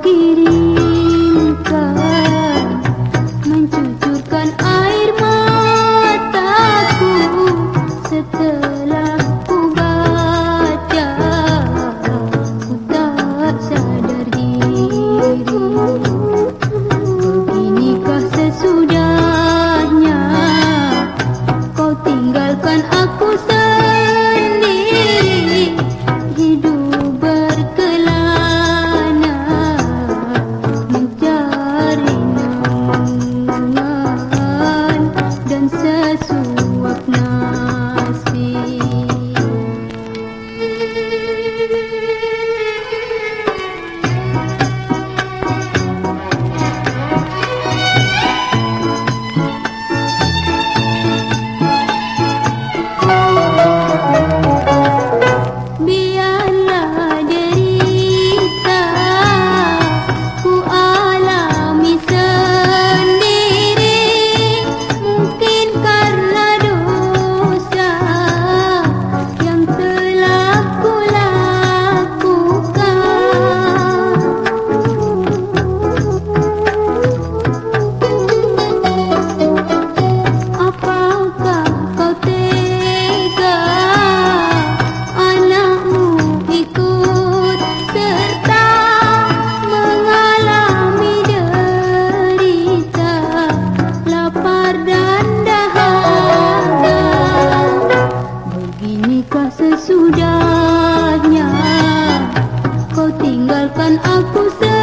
adquirir. Sesudahnya kau tinggalkan aku sendiri